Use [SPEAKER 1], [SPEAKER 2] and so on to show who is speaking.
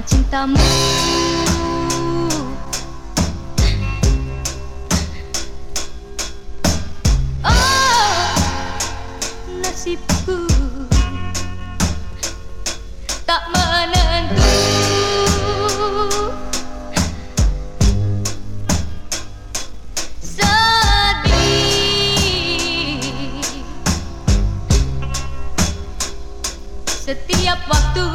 [SPEAKER 1] cintamu. Oh nasibku tak menentu. Sedih. Setiap waktu.